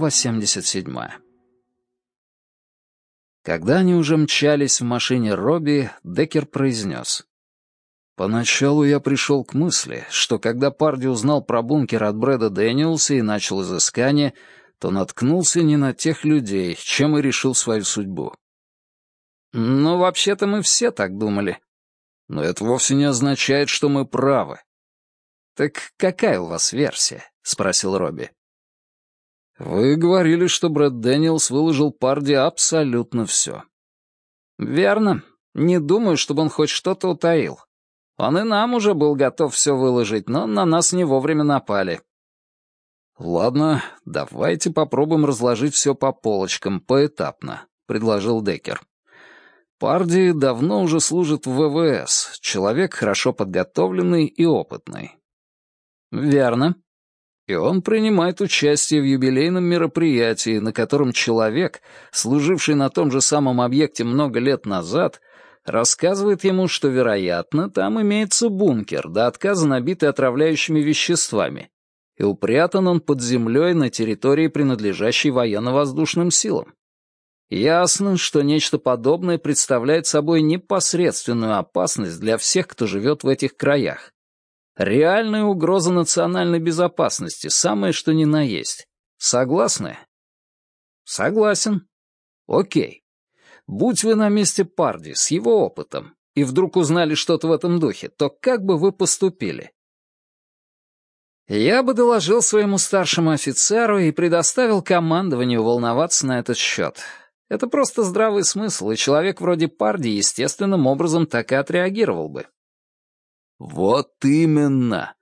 Глава 77. Когда они уже мчались в машине Робби, Деккер произнес. «Поначалу я пришел к мысли, что когда Парди узнал про бункер от Брэда Дэниелса и начал изыскание, то наткнулся не на тех людей, чем и решил свою судьбу». «Ну, вообще-то мы все так думали». «Но это вовсе не означает, что мы правы». «Так какая у вас версия?» — спросил Робби. «Вы говорили, что Брэд Дэниелс выложил Парди абсолютно все». «Верно. Не думаю, чтобы он хоть что-то утаил. Он и нам уже был готов все выложить, но на нас не вовремя напали». «Ладно, давайте попробуем разложить все по полочкам, поэтапно», — предложил Деккер. «Парди давно уже служит в ВВС, человек хорошо подготовленный и опытный». «Верно», и он принимает участие в юбилейном мероприятии, на котором человек, служивший на том же самом объекте много лет назад, рассказывает ему, что, вероятно, там имеется бункер, до отказа набитый отравляющими веществами, и упрятан он под землей на территории, принадлежащей военно-воздушным силам. Ясно, что нечто подобное представляет собой непосредственную опасность для всех, кто живет в этих краях. Реальная угроза национальной безопасности, самое что ни на есть. Согласны? Согласен. Окей. Будь вы на месте Парди с его опытом, и вдруг узнали что-то в этом духе, то как бы вы поступили? Я бы доложил своему старшему офицеру и предоставил командованию волноваться на этот счет. Это просто здравый смысл, и человек вроде Парди естественным образом так и отреагировал бы. Вот именно.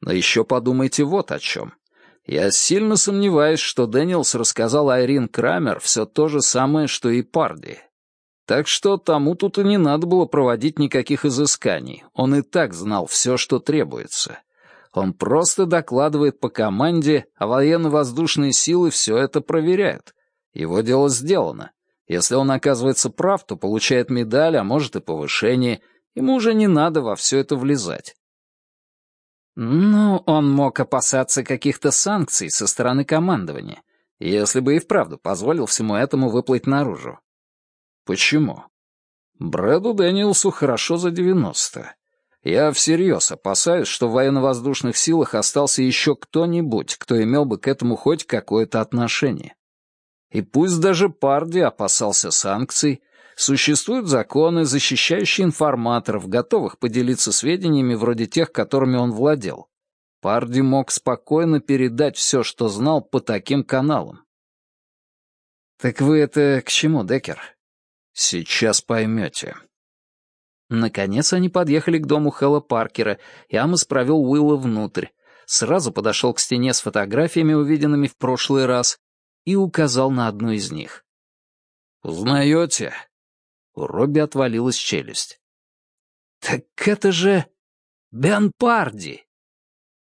Но еще подумайте вот о чем. Я сильно сомневаюсь, что Дэниелс рассказал Айрин Крамер все то же самое, что и Парди. Так что тому тут и не надо было проводить никаких изысканий. Он и так знал все, что требуется. Он просто докладывает по команде, а военно-воздушные силы все это проверяют. Его дело сделано. Если он оказывается прав, то получает медаль, а может и повышение — Ему уже не надо во все это влезать. Ну, он мог опасаться каких-то санкций со стороны командования, если бы и вправду позволил всему этому выплыть наружу. Почему? Брэду Дэниелсу хорошо за 90. Я всерьез опасаюсь, что в военно-воздушных силах остался еще кто-нибудь, кто имел бы к этому хоть какое-то отношение. И пусть даже Парди опасался санкций, Существуют законы, защищающие информаторов, готовых поделиться сведениями вроде тех, которыми он владел. Парди мог спокойно передать все, что знал, по таким каналам. «Так вы это к чему, Деккер?» «Сейчас поймете». Наконец они подъехали к дому Хэлла Паркера, и Амос провел Уилла внутрь, сразу подошел к стене с фотографиями, увиденными в прошлый раз, и указал на одну из них. «Узнаете? У Робби отвалилась челюсть. «Так это же Бен Парди!»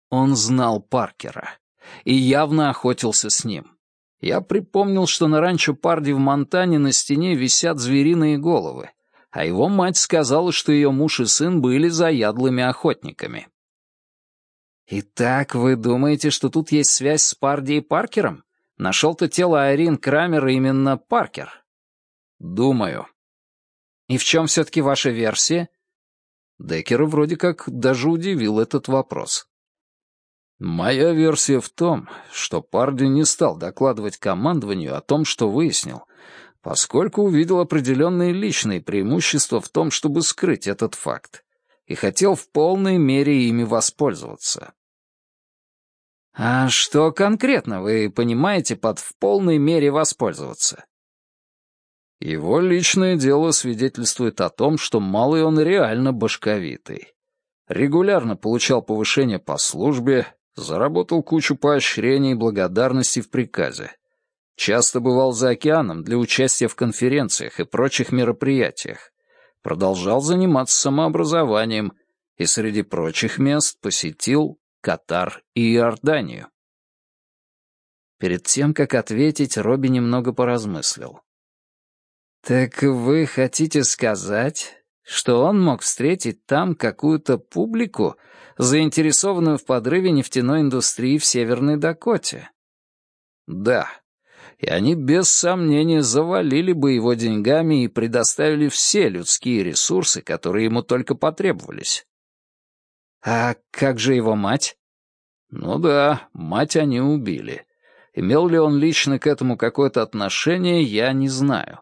Он знал Паркера и явно охотился с ним. Я припомнил, что на ранчо Парди в Монтане на стене висят звериные головы, а его мать сказала, что ее муж и сын были заядлыми охотниками. «Итак, вы думаете, что тут есть связь с Парди и Паркером? Нашел-то тело Айрин Крамера именно Паркер?» «Думаю», и в чем все-таки ваша версия? Деккера вроде как даже удивил этот вопрос. Моя версия в том, что Парди не стал докладывать командованию о том, что выяснил, поскольку увидел определенные личные преимущества в том, чтобы скрыть этот факт, и хотел в полной мере ими воспользоваться. А что конкретно вы понимаете под «в полной мере воспользоваться»? Его личное дело свидетельствует о том, что малый он реально башковитый. Регулярно получал повышение по службе, заработал кучу поощрений и благодарности в приказе. Часто бывал за океаном для участия в конференциях и прочих мероприятиях. Продолжал заниматься самообразованием и среди прочих мест посетил Катар и Иорданию. Перед тем, как ответить, Робби немного поразмыслил. «Так вы хотите сказать, что он мог встретить там какую-то публику, заинтересованную в подрыве нефтяной индустрии в Северной Дакоте?» «Да. и они без сомнения завалили бы его деньгами и предоставили все людские ресурсы, которые ему только потребовались. А как же его мать? Ну да, мать они убили. Имел ли он лично к этому какое-то отношение, я не знаю.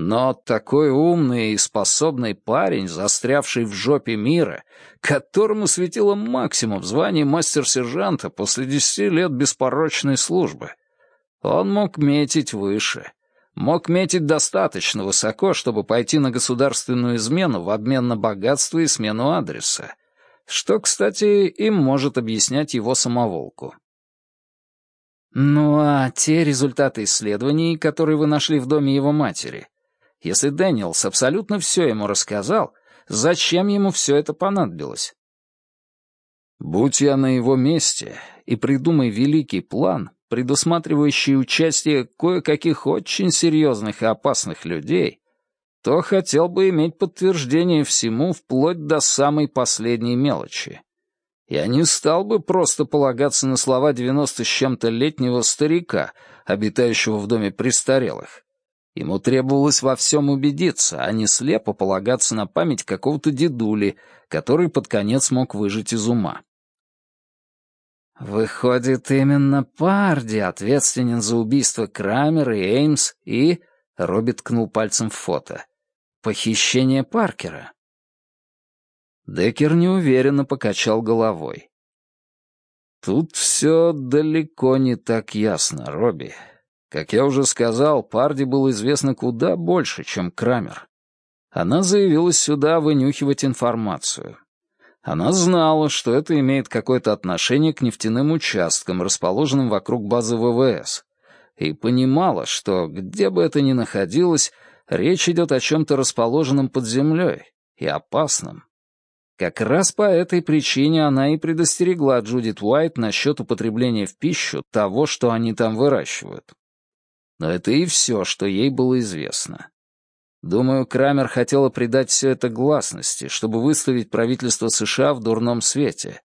Но такой умный и способный парень, застрявший в жопе мира, которому светило максимум звания мастер-сержанта после десяти лет беспорочной службы, он мог метить выше. Мог метить достаточно высоко, чтобы пойти на государственную измену в обмен на богатство и смену адреса. Что, кстати, им может объяснять его самоволку. Ну а те результаты исследований, которые вы нашли в доме его матери, если Дэниелс абсолютно все ему рассказал, зачем ему все это понадобилось? Будь я на его месте и придумай великий план, предусматривающий участие кое-каких очень серьезных и опасных людей, то хотел бы иметь подтверждение всему вплоть до самой последней мелочи. Я не стал бы просто полагаться на слова девяносто с чем-то летнего старика, обитающего в доме престарелых. Ему требовалось во всем убедиться, а не слепо полагаться на память какого-то дедули, который под конец мог выжить из ума. Выходит, именно Парди ответственен за убийство Крамера и Эймс и... Робби ткнул пальцем в фото. Похищение Паркера. Деккер неуверенно покачал головой. «Тут все далеко не так ясно, Робби. Как я уже сказал, Парди было известно куда больше, чем Крамер. Она заявилась сюда вынюхивать информацию. Она знала, что это имеет какое-то отношение к нефтяным участкам, расположенным вокруг базы ВВС, и понимала, что, где бы это ни находилось, речь идет о чем-то расположенном под землей и опасном. Как раз по этой причине она и предостерегла Джудит Уайт насчет употребления в пищу того, что они там выращивают. Но это и все, что ей было известно. Думаю, Крамер хотела придать все это гласности, чтобы выставить правительство США в дурном свете,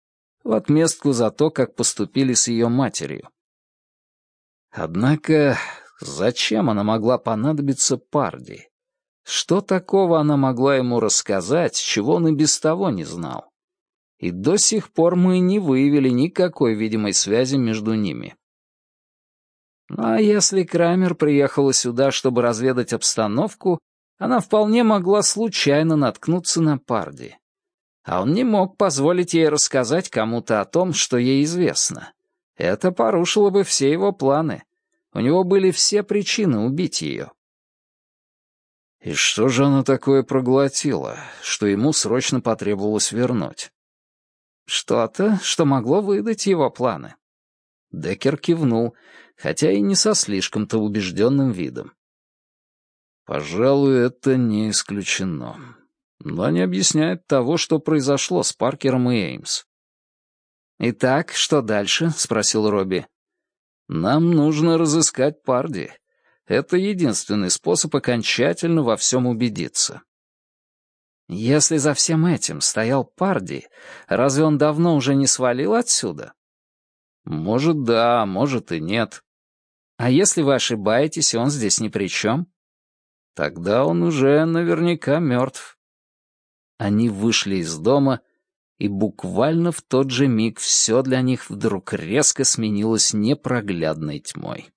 в отместку за то, как поступили с ее матерью. Однако, зачем она могла понадобиться Парди? Что такого она могла ему рассказать, чего он и без того не знал? И до сих пор мы не выявили никакой видимой связи между ними. А если Крамер приехала сюда, чтобы разведать обстановку, она вполне могла случайно наткнуться на Парди. А он не мог позволить ей рассказать кому-то о том, что ей известно. Это порушило бы все его планы. У него были все причины убить ее. И что же она такое проглотила, что ему срочно потребовалось вернуть? Что-то, что могло выдать его планы. Деккер кивнул, хотя и не со слишком-то убежденным видом. Пожалуй, это не исключено. Но не объясняет того, что произошло с Паркером и Эймс. «Итак, что дальше?» — спросил Робби. «Нам нужно разыскать Парди. Это единственный способ окончательно во всем убедиться. Если за всем этим стоял Парди, разве он давно уже не свалил отсюда? Может, да, может и нет. А если вы ошибаетесь, он здесь ни при чем? Тогда он уже наверняка мертв. Они вышли из дома, и буквально в тот же миг все для них вдруг резко сменилось непроглядной тьмой.